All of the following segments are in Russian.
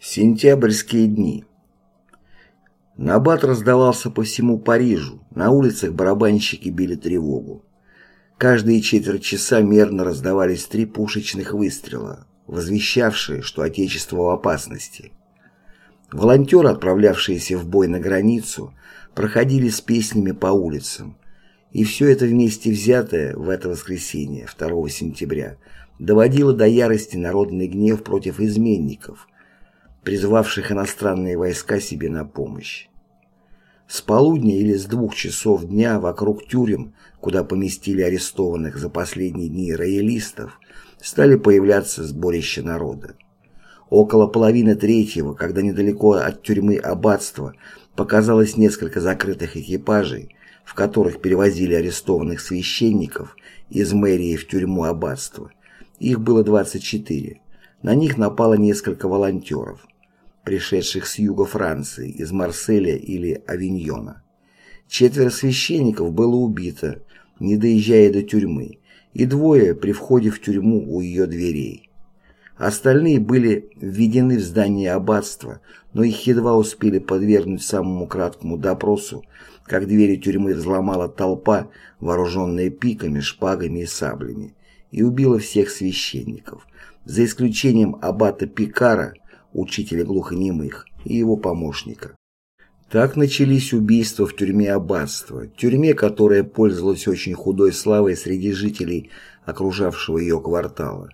Сентябрьские дни. Набат раздавался по всему Парижу, на улицах барабанщики били тревогу. Каждые четверть часа мерно раздавались три пушечных выстрела, возвещавшие, что Отечество в опасности. Волонтеры, отправлявшиеся в бой на границу, проходили с песнями по улицам, и все это вместе взятое в это воскресенье, 2 сентября, доводило до ярости народный гнев против изменников – призвавших иностранные войска себе на помощь. С полудня или с двух часов дня вокруг тюрем, куда поместили арестованных за последние дни роялистов, стали появляться сборища народа. Около половины третьего, когда недалеко от тюрьмы аббатства показалось несколько закрытых экипажей, в которых перевозили арестованных священников из мэрии в тюрьму аббатства. Их было 24. На них напало несколько волонтеров пришедших с юга Франции, из Марселя или Авиньона. Четверо священников было убито, не доезжая до тюрьмы, и двое при входе в тюрьму у ее дверей. Остальные были введены в здание аббатства, но их едва успели подвергнуть самому краткому допросу, как двери тюрьмы взломала толпа, вооруженная пиками, шпагами и саблями, и убила всех священников, за исключением аббата Пикара, учителя глухонемых, и его помощника. Так начались убийства в тюрьме аббатства, тюрьме, которая пользовалась очень худой славой среди жителей окружавшего ее квартала.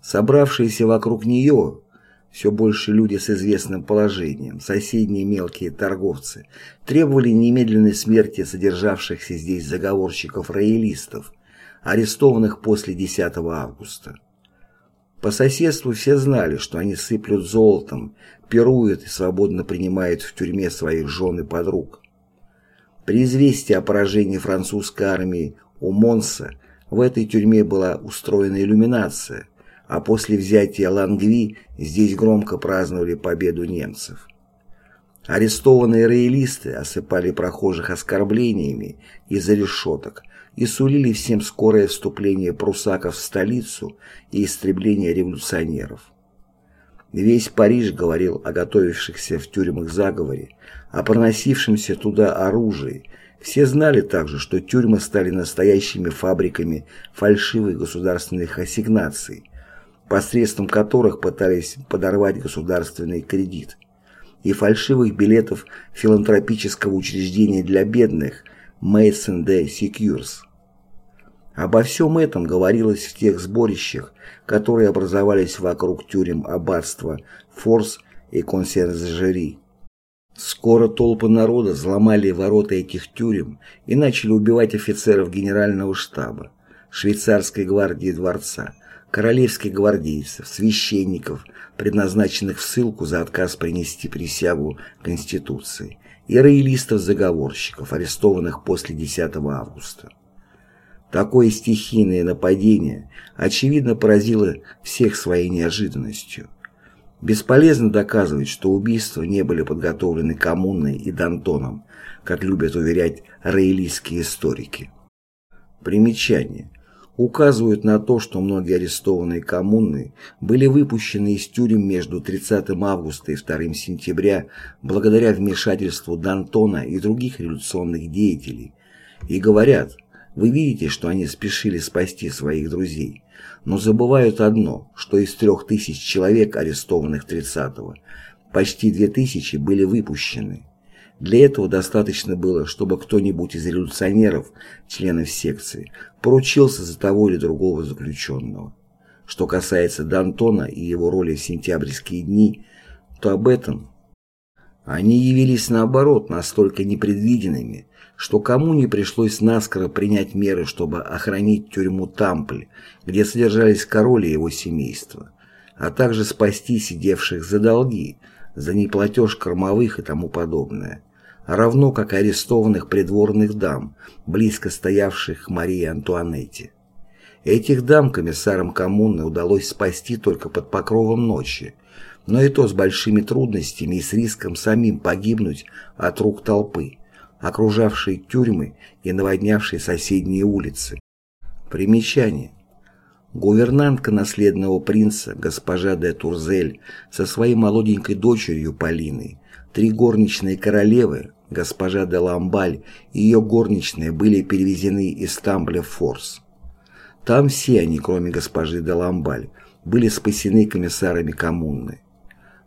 Собравшиеся вокруг нее, все больше люди с известным положением, соседние мелкие торговцы, требовали немедленной смерти содержавшихся здесь заговорщиков-роялистов, арестованных после 10 августа. По соседству все знали, что они сыплют золотом, пируют и свободно принимают в тюрьме своих жен и подруг. При известии о поражении французской армии у Монса в этой тюрьме была устроена иллюминация, а после взятия Лангви здесь громко праздновали победу немцев. Арестованные роялисты осыпали прохожих оскорблениями из-за решеток, и сулили всем скорое вступление прусаков в столицу и истребление революционеров. Весь Париж говорил о готовившихся в тюрьмах заговоре, о проносившемся туда оружии. Все знали также, что тюрьмы стали настоящими фабриками фальшивых государственных ассигнаций, посредством которых пытались подорвать государственный кредит, и фальшивых билетов филантропического учреждения для бедных, Mason de Secures. Обо всем этом говорилось в тех сборищах, которые образовались вокруг тюрем аббатства Форс и Консьержери. Скоро толпы народа взломали ворота этих тюрем и начали убивать офицеров генерального штаба, швейцарской гвардии дворца, королевских гвардейцев, священников, предназначенных в ссылку за отказ принести присягу Конституции, и роялистов-заговорщиков, арестованных после 10 августа. Такое стихийное нападение, очевидно, поразило всех своей неожиданностью. Бесполезно доказывать, что убийства не были подготовлены коммуной и Д'Антоном, как любят уверять роялистские историки. Примечание указывают на то, что многие арестованные коммуны были выпущены из тюрем между 30 августа и 2 сентября благодаря вмешательству Д'Антона и других революционных деятелей. И говорят, вы видите, что они спешили спасти своих друзей, но забывают одно, что из трех тысяч человек, арестованных 30-го, почти две тысячи были выпущены. Для этого достаточно было, чтобы кто-нибудь из революционеров, членов секции, поручился за того или другого заключенного. Что касается Д'Антона и его роли в сентябрьские дни, то об этом они явились наоборот настолько непредвиденными, что кому не пришлось наскоро принять меры, чтобы охранить тюрьму Тампль, где содержались король и его семейство, а также спасти сидевших за долги, за неплатеж кормовых и тому подобное равно как арестованных придворных дам, близко стоявших к Марии Антуанетте. Этих дам комиссарам коммуны удалось спасти только под покровом ночи, но и то с большими трудностями и с риском самим погибнуть от рук толпы, окружавшей тюрьмы и наводнявшей соседние улицы. Примечание. Гувернантка наследного принца, госпожа де Турзель, со своей молоденькой дочерью Полиной, три горничные королевы, госпожа де Ламбаль и ее горничные были перевезены из Тамбля в Форс. Там все они, кроме госпожи де Ламбаль, были спасены комиссарами коммуны.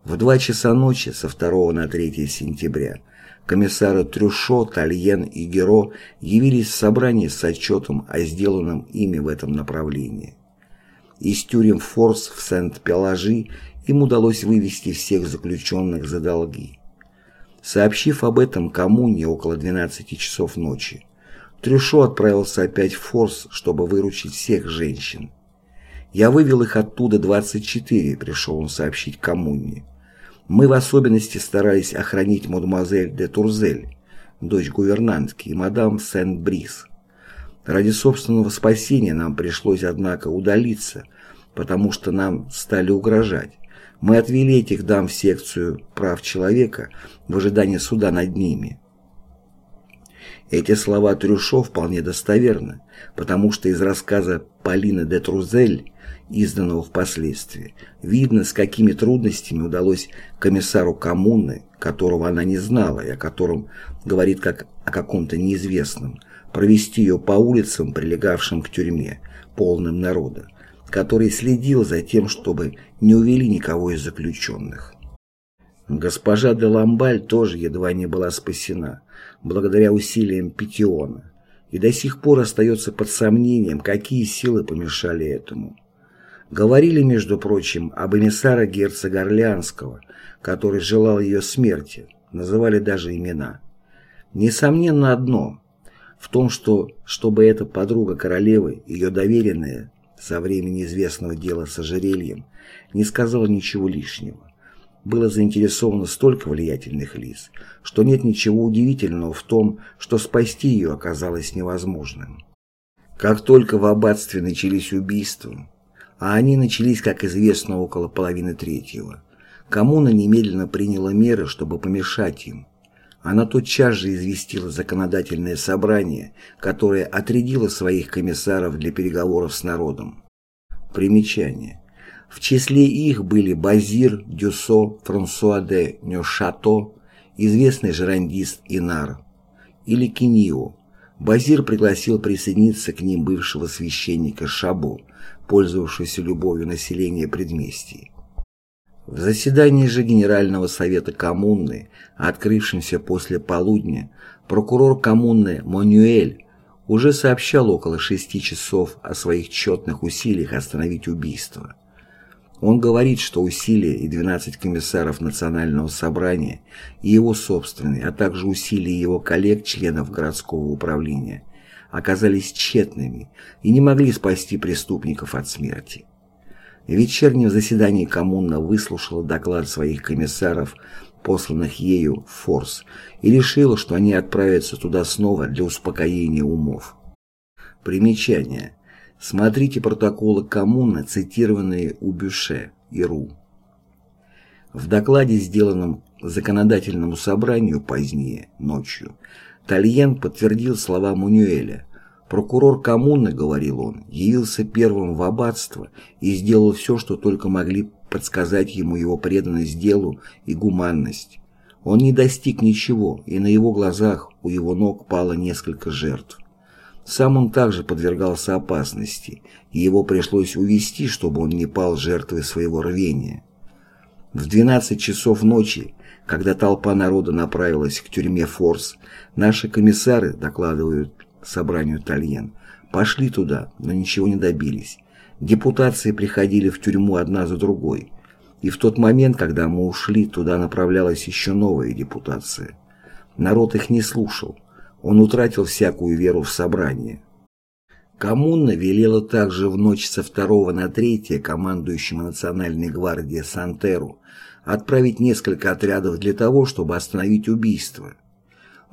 В два часа ночи со 2 на 3 сентября комиссары Трюшо, Тальен и Геро явились в собрание с отчетом о сделанном ими в этом направлении. Из тюрем Форс в Сент-Пеложи им удалось вывести всех заключенных за долги. Сообщив об этом коммуне около 12 часов ночи, Трюшо отправился опять в Форс, чтобы выручить всех женщин. «Я вывел их оттуда 24», — пришел он сообщить коммуне. Мы в особенности старались охранить мадемуазель де Турзель, дочь гувернантки, и мадам Сент-Брис. Ради собственного спасения нам пришлось, однако, удалиться, потому что нам стали угрожать. Мы отвели этих дам в секцию прав человека в ожидании суда над ними. Эти слова Трюшо вполне достоверны, потому что из рассказа Полины де Трузель изданного впоследствии, видно, с какими трудностями удалось комиссару коммуны, которого она не знала и о котором говорит как о каком-то неизвестном, провести ее по улицам, прилегавшим к тюрьме, полным народа, который следил за тем, чтобы не увели никого из заключенных. Госпожа де Ламбаль тоже едва не была спасена, благодаря усилиям Петиона, и до сих пор остается под сомнением, какие силы помешали этому. Говорили, между прочим, об эмиссаре герцога Орлеанского, который желал ее смерти, называли даже имена. Несомненно одно – в том, что, чтобы эта подруга королевы, ее доверенная, со времени известного дела с ожерельем, не сказала ничего лишнего. Было заинтересовано столько влиятельных лиц, что нет ничего удивительного в том, что спасти ее оказалось невозможным. Как только в аббатстве начались убийства, а они начались, как известно, около половины третьего. Коммуна немедленно приняла меры, чтобы помешать им. Она тотчас же известила законодательное собрание, которое отрядило своих комиссаров для переговоров с народом. Примечание. В числе их были Базир, Дюсо, Франсуа де Нюшато, известный жерандист Инар, или Кинио. Базир пригласил присоединиться к ним бывшего священника Шабо, пользовавшуюся любовью населения предместий. В заседании же Генерального совета коммуны, открывшемся после полудня, прокурор коммуны Монюэль уже сообщал около шести часов о своих тщетных усилиях остановить убийство. Он говорит, что усилия и 12 комиссаров Национального собрания и его собственные, а также усилия его коллег-членов городского управления – оказались тщетными и не могли спасти преступников от смерти. Вечернем заседании коммуна выслушала доклад своих комиссаров, посланных ею в Форс, и решила, что они отправятся туда снова для успокоения умов. Примечание. Смотрите протоколы коммуны, цитированные у Бюше и Ру. В докладе, сделанном законодательному собранию позднее, ночью, Тальен подтвердил слова Мунюэля. Прокурор коммуны, говорил он, явился первым в аббатство и сделал все, что только могли подсказать ему его преданность делу и гуманность. Он не достиг ничего, и на его глазах у его ног пало несколько жертв. Сам он также подвергался опасности, и его пришлось увести, чтобы он не пал жертвой своего рвения. В 12 часов ночи когда толпа народа направилась к тюрьме Форс, наши комиссары, докладывают собранию Тальен, пошли туда, но ничего не добились. Депутации приходили в тюрьму одна за другой. И в тот момент, когда мы ушли, туда направлялась еще новая депутация. Народ их не слушал. Он утратил всякую веру в собрание. Коммуна велела также в ночь со 2 на 3 командующему Национальной гвардии Сантеру отправить несколько отрядов для того, чтобы остановить убийство.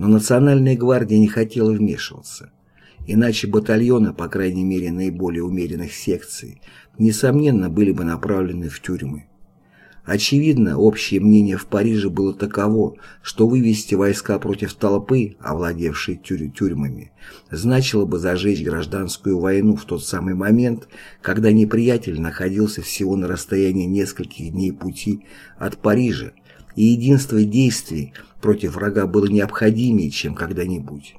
Но Национальная гвардия не хотела вмешиваться. Иначе батальоны, по крайней мере наиболее умеренных секций, несомненно были бы направлены в тюрьмы. Очевидно, общее мнение в Париже было таково, что вывести войска против толпы, овладевшей тюрь тюрьмами, значило бы зажечь гражданскую войну в тот самый момент, когда неприятель находился всего на расстоянии нескольких дней пути от Парижа, и единство действий против врага было необходимее, чем когда-нибудь.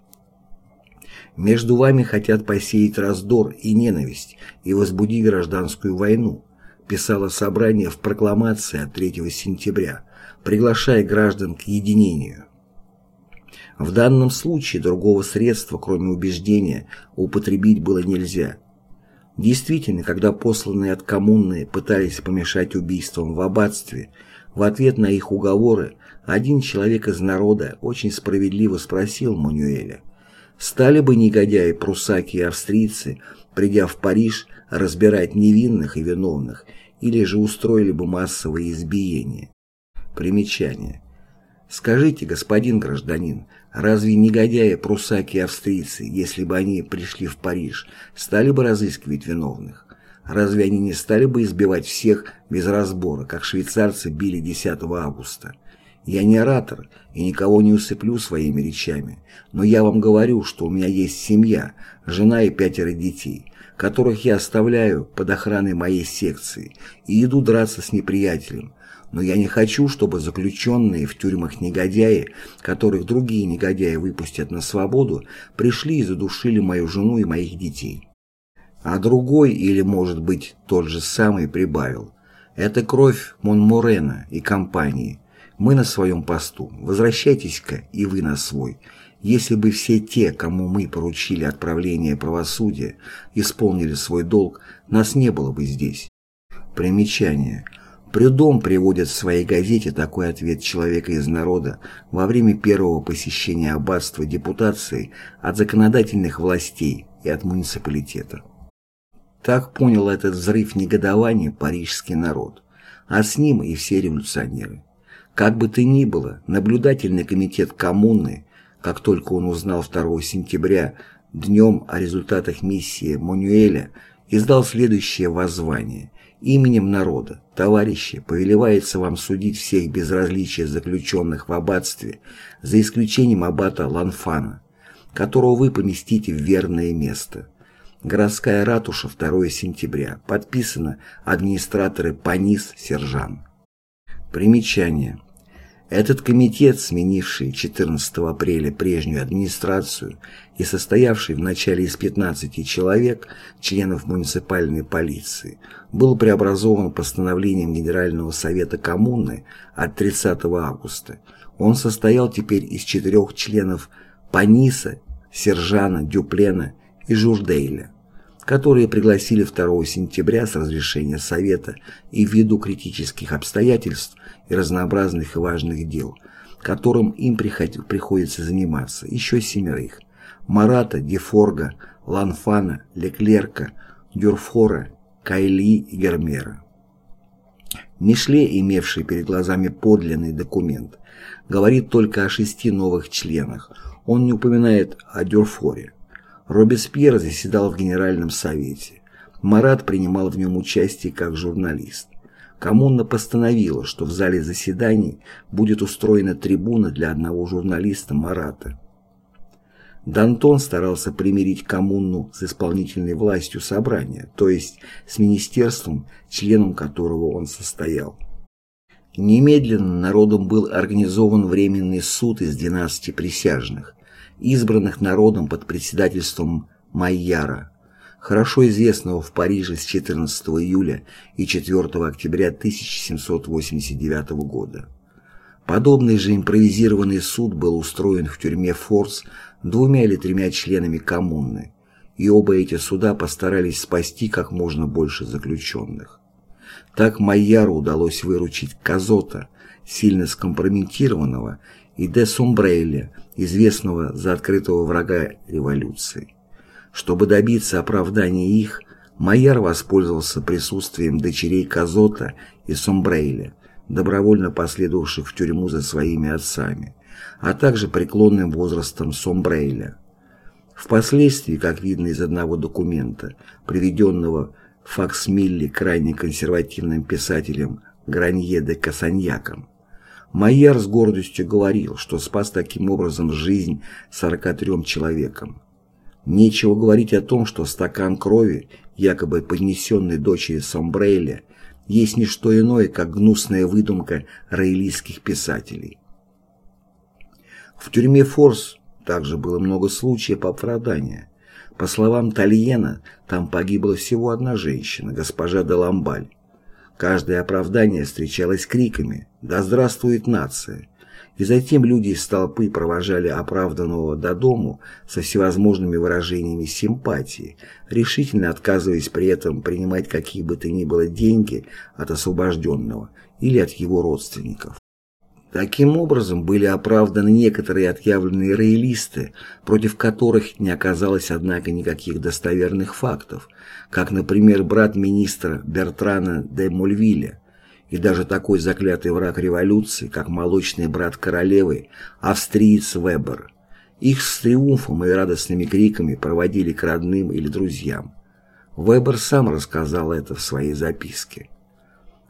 Между вами хотят посеять раздор и ненависть и возбудить гражданскую войну, писало собрание в прокламации от 3 сентября, приглашая граждан к единению. В данном случае другого средства, кроме убеждения, употребить было нельзя. Действительно, когда посланные от коммуны пытались помешать убийствам в аббатстве, в ответ на их уговоры один человек из народа очень справедливо спросил Мануэля, стали бы негодяи прусаки и австрийцы, придя в Париж, разбирать невинных и виновных, или же устроили бы массовые избиения. Примечание. Скажите, господин гражданин, разве негодяи, прусаки и австрийцы, если бы они пришли в Париж, стали бы разыскивать виновных? Разве они не стали бы избивать всех без разбора, как швейцарцы били 10 августа? Я не оратор и никого не усыплю своими речами, но я вам говорю, что у меня есть семья, жена и пятеро детей, которых я оставляю под охраной моей секции и иду драться с неприятелем, но я не хочу, чтобы заключенные в тюрьмах негодяи, которых другие негодяи выпустят на свободу, пришли и задушили мою жену и моих детей. А другой, или, может быть, тот же самый, прибавил. Это кровь Монморена и компании. Мы на своем посту. Возвращайтесь-ка и вы на свой. Если бы все те, кому мы поручили отправление правосудия, исполнили свой долг, нас не было бы здесь. Примечание. Прюдом приводит в своей газете такой ответ человека из народа во время первого посещения аббатства депутации от законодательных властей и от муниципалитета. Так понял этот взрыв негодования парижский народ, а с ним и все революционеры. Как бы то ни было, наблюдательный комитет коммуны как только он узнал 2 сентября днем о результатах миссии Мануэля, издал следующее воззвание. «Именем народа, товарищи, повелевается вам судить всех без заключенных в аббатстве, за исключением аббата Ланфана, которого вы поместите в верное место». Городская ратуша 2 сентября. Подписано администраторы Панис Сержан. Примечание. Этот комитет, сменивший 14 апреля прежнюю администрацию и состоявший вначале из 15 человек, членов муниципальной полиции, был преобразован постановлением Генерального совета коммуны от 30 августа. Он состоял теперь из четырех членов Паниса, Сержана, Дюплена и Журдейля которые пригласили 2 сентября с разрешения Совета и ввиду критических обстоятельств и разнообразных и важных дел, которым им приходится заниматься, еще семерых – Марата, Дефорга, Ланфана, Леклерка, Дюрфора, Кайли и Гермера. Мишле, имевший перед глазами подлинный документ, говорит только о шести новых членах, он не упоминает о Дюрфоре. Робеспьер заседал в Генеральном совете. Марат принимал в нем участие как журналист. Коммуна постановила, что в зале заседаний будет устроена трибуна для одного журналиста Марата. Дантон старался примирить коммуну с исполнительной властью собрания, то есть с министерством, членом которого он состоял. Немедленно народом был организован временный суд из 12 присяжных, избранных народом под председательством Майяра, хорошо известного в Париже с 14 июля и 4 октября 1789 года. Подобный же импровизированный суд был устроен в тюрьме Форс двумя или тремя членами коммуны, и оба эти суда постарались спасти как можно больше заключенных. Так Майяру удалось выручить Казота, сильно скомпрометированного, и де Сумбрейля, известного за открытого врага революции. Чтобы добиться оправдания их, Майяр воспользовался присутствием дочерей Казота и Сомбрейля, добровольно последовавших в тюрьму за своими отцами, а также преклонным возрастом Сомбрейля. Впоследствии, как видно из одного документа, приведенного в факсмилле крайне консервативным писателем Гранье де Касаньяком. Майер с гордостью говорил, что спас таким образом жизнь 43 человекам. Нечего говорить о том, что стакан крови, якобы поднесенный дочери Сомбрейля, есть не что иное, как гнусная выдумка раэлийских писателей. В тюрьме Форс также было много случаев оправдания. По словам Тальена, там погибла всего одна женщина, госпожа де Ламбаль. Каждое оправдание встречалось криками «Да здравствует нация!» И затем люди из толпы провожали оправданного до дому со всевозможными выражениями симпатии, решительно отказываясь при этом принимать какие бы то ни было деньги от освобожденного или от его родственников. Таким образом были оправданы некоторые отъявленные роялисты, против которых не оказалось, однако, никаких достоверных фактов, как, например, брат министра Бертрана де Мульвиля, и даже такой заклятый враг революции, как молочный брат королевы, австриец Вебер. Их с триумфом и радостными криками проводили к родным или друзьям. Вебер сам рассказал это в своей записке.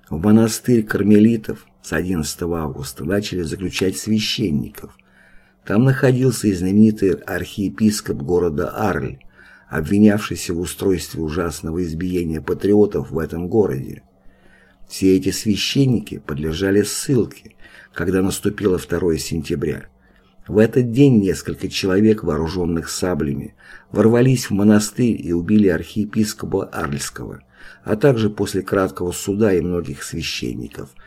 В монастырь кармелитов с 11 августа начали заключать священников. Там находился и знаменитый архиепископ города Арль, обвинявшийся в устройстве ужасного избиения патриотов в этом городе. Все эти священники подлежали ссылке, когда наступило 2 сентября. В этот день несколько человек, вооруженных саблями, ворвались в монастырь и убили архиепископа Арльского, а также после краткого суда и многих священников –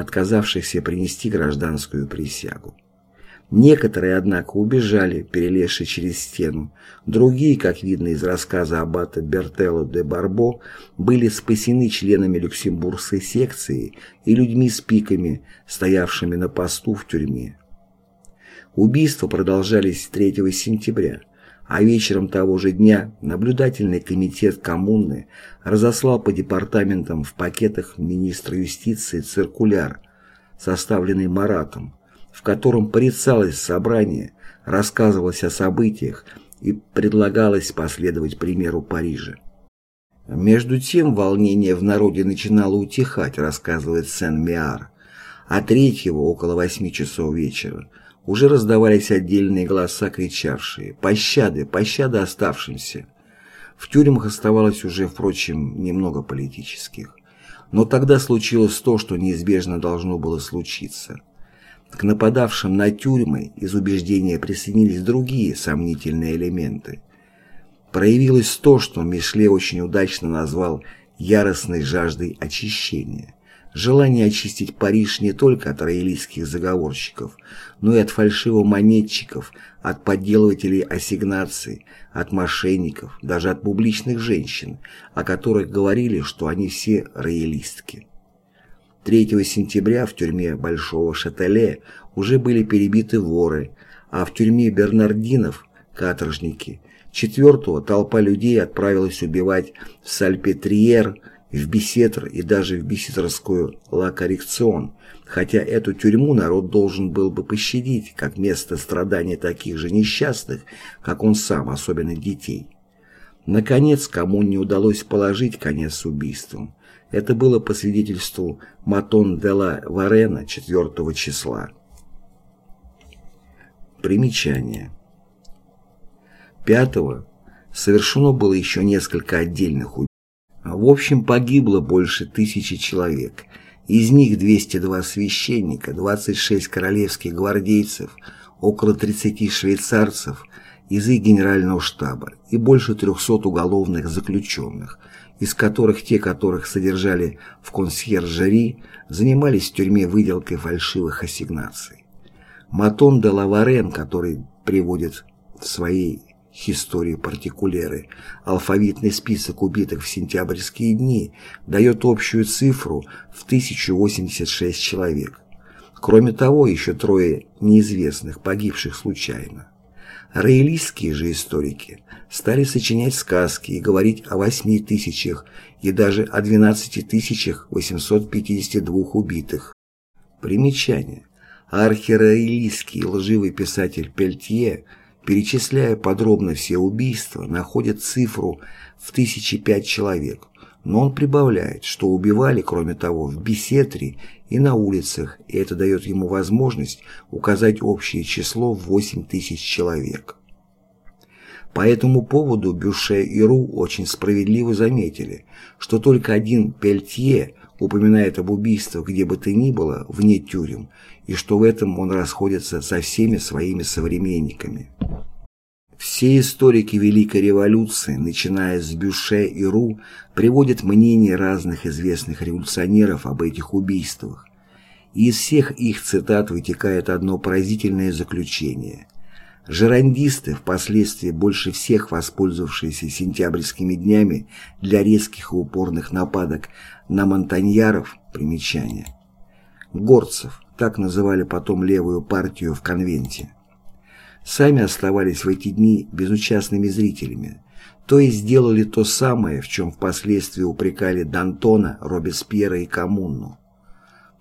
отказавшихся принести гражданскую присягу. Некоторые, однако, убежали, перелезши через стену. Другие, как видно из рассказа аббата Бертелло де Барбо, были спасены членами люксембургской секции и людьми с пиками, стоявшими на посту в тюрьме. Убийства продолжались 3 сентября а вечером того же дня наблюдательный комитет коммуны разослал по департаментам в пакетах министра юстиции циркуляр, составленный Маратом, в котором порицалось собрание, рассказывалось о событиях и предлагалось последовать примеру Парижа. Между тем волнение в народе начинало утихать, рассказывает Сен-Миар, а третьего, около восьми часов вечера, уже раздавались отдельные голоса, кричавшие «Пощады! Пощады оставшимся!». В тюрьмах оставалось уже, впрочем, немного политических. Но тогда случилось то, что неизбежно должно было случиться. К нападавшим на тюрьмы из убеждения присоединились другие сомнительные элементы. Проявилось то, что Мишле очень удачно назвал яростной жаждой очищения желание очистить Париж не только от роялистских заговорщиков, но и от фальшивомонетчиков, от подделывателей ассигнаций, от мошенников, даже от публичных женщин, о которых говорили, что они все роялистки. 3 сентября в тюрьме Большого Шателе уже были перебиты воры, а в тюрьме Бернардинов – каторжники. 4 толпа людей отправилась убивать в Сальпетриер – в Бесетр и даже в Бесетрскую Ла Коррекцион, хотя эту тюрьму народ должен был бы пощадить, как место страдания таких же несчастных, как он сам, особенно детей. Наконец, кому не удалось положить конец убийствам. Это было по свидетельству Матон де ла Варена 4 числа. Примечание. Пятого совершено было еще несколько отдельных убийств. В общем, погибло больше тысячи человек. Из них 202 священника, 26 королевских гвардейцев, около 30 швейцарцев из их генерального штаба и больше 300 уголовных заключенных, из которых те, которых содержали в консьержери, занимались в тюрьме выделкой фальшивых ассигнаций. Матон де Лаварен, который приводит в своей истории партикуляры, алфавитный список убитых в сентябрьские дни дает общую цифру в 1086 человек. Кроме того, еще трое неизвестных, погибших случайно. Роялистские же историки стали сочинять сказки и говорить о 8 тысячах и даже о 12 тысячах 852 убитых. Примечание. Архироялистский лживый писатель Пельтье – перечисляя подробно все убийства, находят цифру в тысячи пять человек, Но он прибавляет, что убивали, кроме того, в Бесетре и на улицах, и это дает ему возможность указать общее число в 8 тысяч человек. По этому поводу Бюше и Ру очень справедливо заметили, что только один Пельтье упоминает об убийствах где бы то ни было, вне тюрем, и что в этом он расходится со всеми своими современниками. Все историки Великой революции, начиная с Бюше и Ру, приводят мнения разных известных революционеров об этих убийствах. И из всех их цитат вытекает одно поразительное заключение. Жерандисты, впоследствии больше всех воспользовавшиеся сентябрьскими днями для резких и упорных нападок на монтаньяров, примечание. Горцев, так называли потом левую партию в конвенте сами оставались в эти дни безучастными зрителями, то есть сделали то самое, в чем впоследствии упрекали Д'Антона, Робеспьера и Коммуну.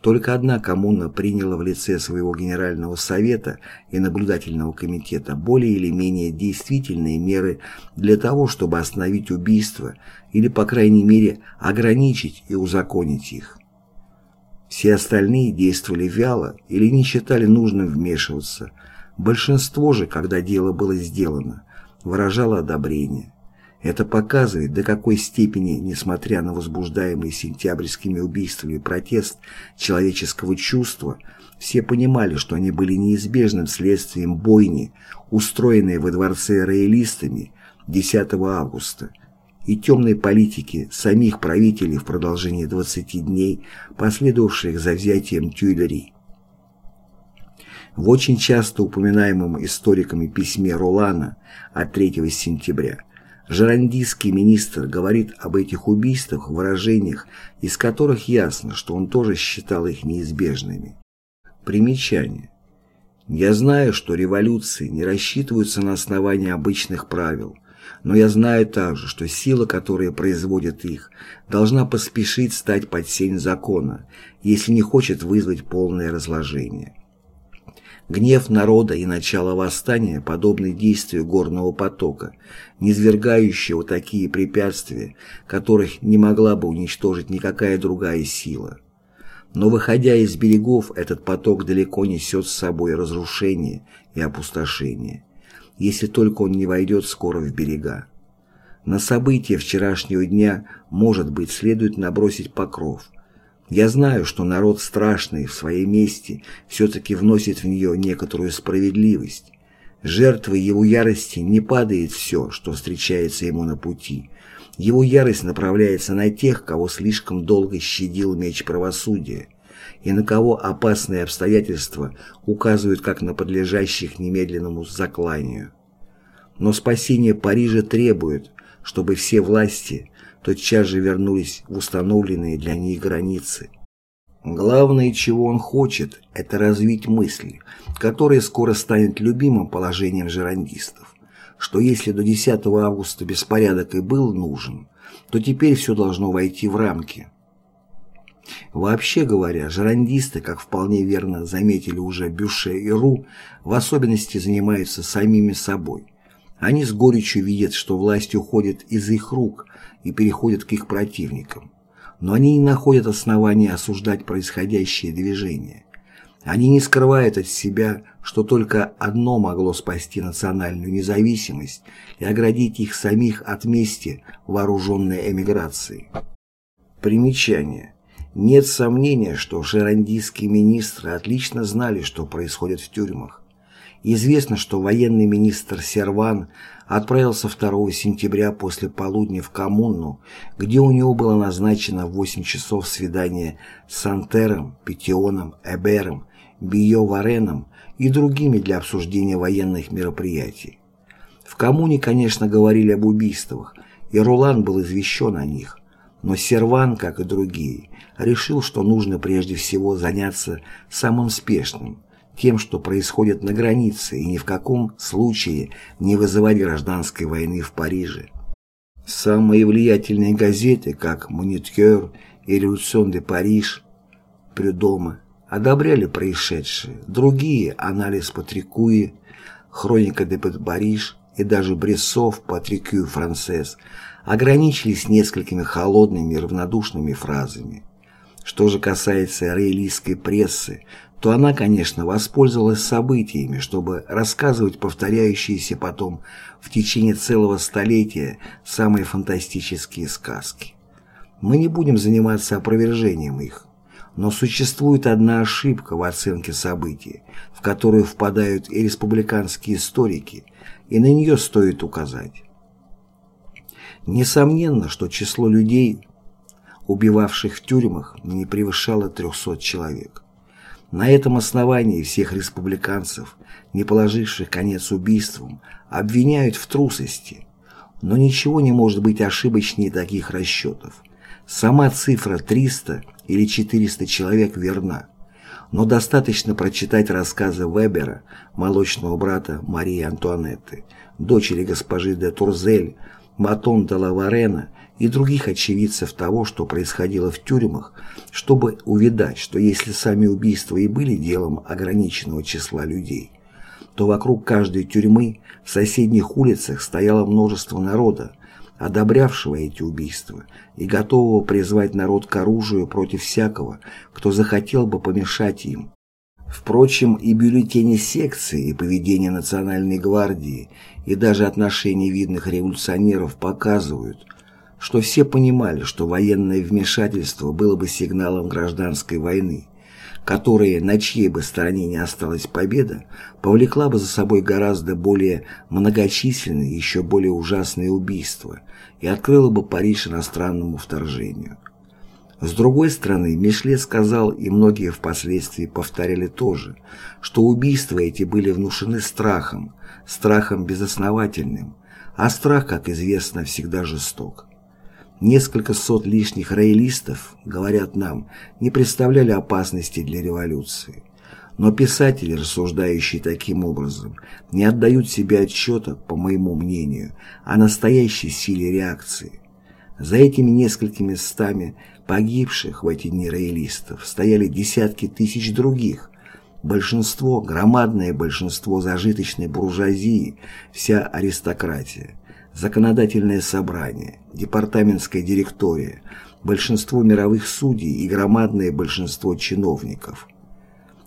Только одна коммуна приняла в лице своего Генерального Совета и Наблюдательного комитета более или менее действительные меры для того, чтобы остановить убийства или, по крайней мере, ограничить и узаконить их. Все остальные действовали вяло или не считали нужным вмешиваться – Большинство же, когда дело было сделано, выражало одобрение. Это показывает, до какой степени, несмотря на возбуждаемый сентябрьскими убийствами протест человеческого чувства, все понимали, что они были неизбежным следствием бойни, устроенной во дворце роялистами 10 августа, и темной политики самих правителей в продолжении 20 дней, последовавших за взятием Тюильри. В очень часто упоминаемом историками письме Ролана от 3 сентября жерандийский министр говорит об этих убийствах в выражениях, из которых ясно, что он тоже считал их неизбежными. Примечание. Я знаю, что революции не рассчитываются на основании обычных правил, но я знаю также, что сила, которая производит их, должна поспешить стать под сень закона, если не хочет вызвать полное разложение. Гнев народа и начало восстания подобны действию горного потока, низвергающего такие препятствия, которых не могла бы уничтожить никакая другая сила. Но выходя из берегов, этот поток далеко несет с собой разрушение и опустошение, если только он не войдет скоро в берега. На события вчерашнего дня, может быть, следует набросить покров – я знаю, что народ страшный в своей мести все-таки вносит в нее некоторую справедливость. Жертвой его ярости не падает все, что встречается ему на пути. Его ярость направляется на тех, кого слишком долго щадил меч правосудия, и на кого опасные обстоятельства указывают как на подлежащих немедленному закланию. Но спасение Парижа требует, чтобы все власти тотчас же вернулись в установленные для них границы. Главное, чего он хочет, это развить мысль, которая скоро станет любимым положением жерандистов, что если до 10 августа беспорядок и был нужен, то теперь все должно войти в рамки. Вообще говоря, жерандисты, как вполне верно заметили уже Бюше и Ру, в особенности занимаются самими собой. Они с горечью видят, что власть уходит из их рук, и переходят к их противникам. Но они не находят основания осуждать происходящее движение. Они не скрывают от себя, что только одно могло спасти национальную независимость и оградить их самих от мести вооруженной эмиграции. Примечание. Нет сомнения, что шерандийские министры отлично знали, что происходит в тюрьмах. Известно, что военный министр Серван отправился 2 сентября после полудня в коммуну, где у него было назначено в 8 часов свидание с Сантером, Петионом, Эбером, Био Вареном и другими для обсуждения военных мероприятий. В коммуне, конечно, говорили об убийствах, и Ролан был извещен о них, но Серван, как и другие, решил, что нужно прежде всего заняться самым спешным – тем, что происходит на границе, и ни в каком случае не вызывать гражданской войны в Париже. Самые влиятельные газеты, как «Монитер» и «Революцион де Париж», «Прюдома», одобряли происшедшее, другие – «Анализ Патрикуи», «Хроника де Париж» и даже Брессов, Патрикю Францесс ограничились несколькими холодными равнодушными фразами. Что же касается реалистской прессы, то она, конечно, воспользовалась событиями, чтобы рассказывать повторяющиеся потом в течение целого столетия самые фантастические сказки. Мы не будем заниматься опровержением их, но существует одна ошибка в оценке событий, в которую впадают и республиканские историки, и на нее стоит указать. Несомненно, что число людей, убивавших в тюрьмах, не превышало 300 человек. На этом основании всех республиканцев, не положивших конец убийствам, обвиняют в трусости. Но ничего не может быть ошибочнее таких расчетов. Сама цифра 300 или 400 человек верна. Но достаточно прочитать рассказы Вебера, молочного брата Марии Антуанетты, дочери госпожи де Турзель, Матон де Лаварена и других очевидцев того, что происходило в тюрьмах, чтобы увидать, что если сами убийства и были делом ограниченного числа людей, то вокруг каждой тюрьмы в соседних улицах стояло множество народа, одобрявшего эти убийства и готового призвать народ к оружию против всякого, кто захотел бы помешать им. Впрочем, и бюллетени секции, и поведение Национальной гвардии, и даже отношения видных революционеров показывают, что все понимали, что военное вмешательство было бы сигналом гражданской войны, которая, на чьей бы стороне не осталась победа, повлекла бы за собой гораздо более многочисленные, еще более ужасные убийства и открыла бы Париж иностранному вторжению. С другой стороны, Мишле сказал, и многие впоследствии повторяли тоже, что убийства эти были внушены страхом, страхом безосновательным, а страх, как известно, всегда жесток. Несколько сот лишних роялистов, говорят нам, не представляли опасности для революции. Но писатели, рассуждающие таким образом, не отдают себе отчета, по моему мнению, о настоящей силе реакции. За этими несколькими стами погибших в эти дни роялистов стояли десятки тысяч других. Большинство, громадное большинство зажиточной буржуазии, вся аристократия законодательное собрание, департаментская директория, большинство мировых судей и громадное большинство чиновников.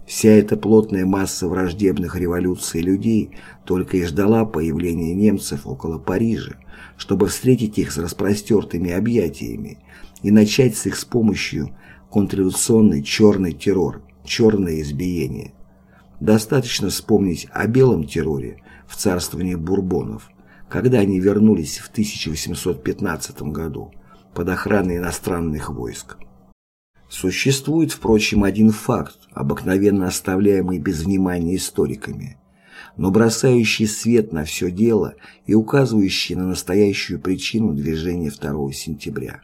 Вся эта плотная масса враждебных революций людей только и ждала появления немцев около Парижа, чтобы встретить их с распростертыми объятиями и начать с их с помощью контрреволюционный черный террор, черное избиение. Достаточно вспомнить о белом терроре в царствовании бурбонов – когда они вернулись в 1815 году под охраной иностранных войск. Существует, впрочем, один факт, обыкновенно оставляемый без внимания историками, но бросающий свет на все дело и указывающий на настоящую причину движения 2 сентября.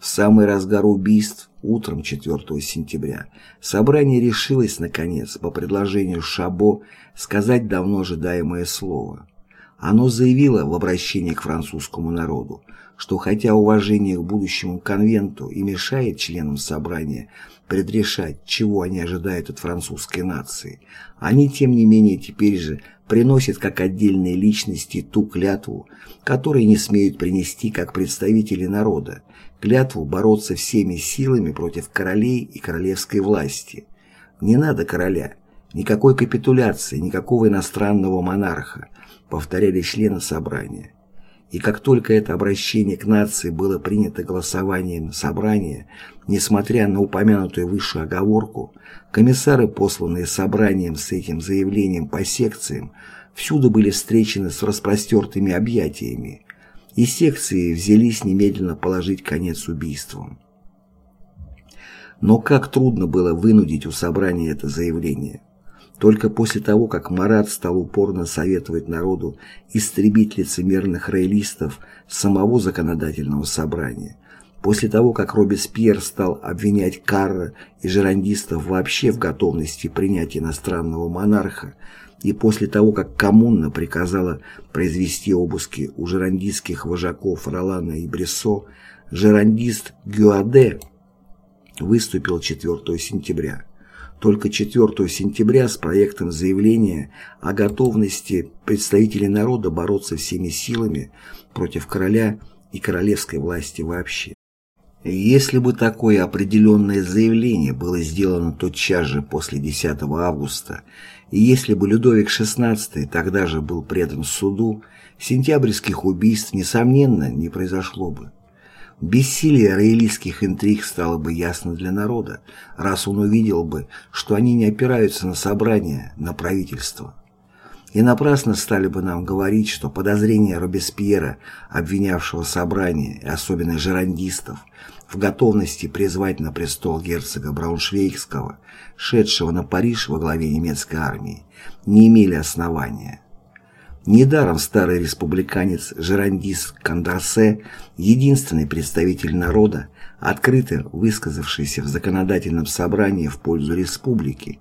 В самый разгар убийств, утром 4 сентября, собрание решилось, наконец, по предложению Шабо, сказать давно ожидаемое слово – оно заявило в обращении к французскому народу, что хотя уважение к будущему конвенту и мешает членам собрания предрешать, чего они ожидают от французской нации, они, тем не менее, теперь же приносят как отдельные личности ту клятву, которую не смеют принести как представители народа, клятву бороться всеми силами против королей и королевской власти. Не надо короля, никакой капитуляции, никакого иностранного монарха, повторяли члены собрания. И как только это обращение к нации было принято голосованием собрания, несмотря на упомянутую выше оговорку, комиссары, посланные собранием с этим заявлением по секциям, всюду были встречены с распростертыми объятиями, и секции взялись немедленно положить конец убийствам. Но как трудно было вынудить у собрания это заявление. Только после того, как Марат стал упорно советовать народу истребить лицемерных роялистов самого законодательного собрания, после того, как Робеспьер стал обвинять Карра и жерандистов вообще в готовности принять иностранного монарха, и после того, как коммуна приказала произвести обыски у жерандистских вожаков Ролана и Брессо, жерандист Гюаде выступил 4 сентября Только 4 сентября с проектом заявления о готовности представителей народа бороться всеми силами против короля и королевской власти вообще. Если бы такое определенное заявление было сделано тотчас же после 10 августа, и если бы Людовик XVI тогда же был предан суду, сентябрьских убийств, несомненно, не произошло бы. Бессилие роялистских интриг стало бы ясно для народа, раз он увидел бы, что они не опираются на собрание, на правительство. И напрасно стали бы нам говорить, что подозрения Робеспьера, обвинявшего собрание, особенно жерандистов, в готовности призвать на престол герцога Брауншвейгского, шедшего на Париж во главе немецкой армии, не имели основания. Недаром старый республиканец Жерандис Кандарсе, единственный представитель народа, открыто высказавшийся в законодательном собрании в пользу республики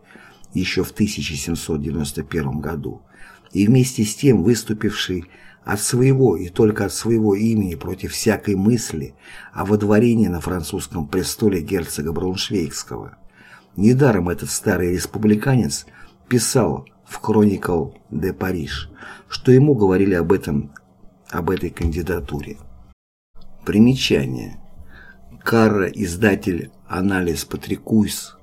еще в 1791 году, и вместе с тем выступивший от своего и только от своего имени против всякой мысли о водворении на французском престоле герцога Брауншвейгского. Недаром этот старый республиканец писал в «Chronicle de Paris», что ему говорили об этом, об этой кандидатуре. Примечание. Карра, издатель «Анализ Патрикуйс»,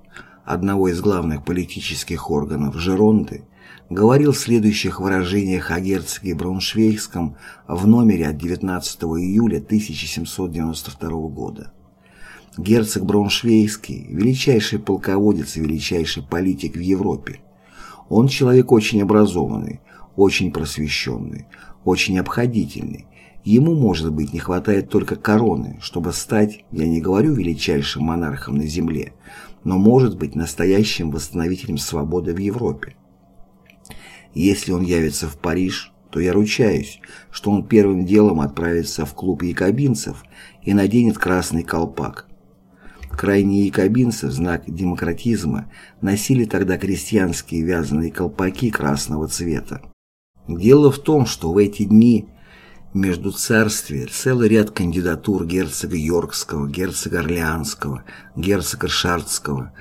одного из главных политических органов Жеронды, говорил в следующих выражениях о герцоге Брауншвейгском в номере от 19 июля 1792 года. Герцог Брауншвейгский – величайший полководец и величайший политик в Европе. Он человек очень образованный, очень просвещенный, очень обходительный. Ему, может быть, не хватает только короны, чтобы стать, я не говорю величайшим монархом на земле, но, может быть, настоящим восстановителем свободы в Европе. Если он явится в Париж, то я ручаюсь, что он первым делом отправится в клуб якобинцев и наденет красный колпак. Крайние якобинцы в знак демократизма носили тогда крестьянские вязаные колпаки красного цвета. Дело в том, что в эти дни между царствия целый ряд кандидатур герцога Йоркского, герцога Орлеанского, герцога Шардского,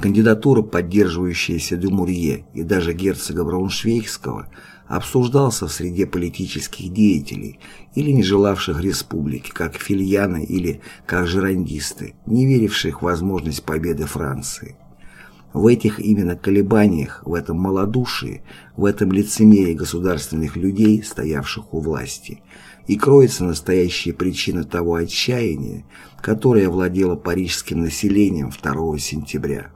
кандидатура, поддерживающаяся Дюмурье и даже герцога Брауншвейгского, обсуждался в среде политических деятелей или не желавших республики, как фильяны или как жерандисты, не веривших в возможность победы Франции. В этих именно колебаниях, в этом малодушии, в этом лицемерии государственных людей, стоявших у власти, и кроется настоящая причина того отчаяния, которое овладело парижским населением 2 сентября.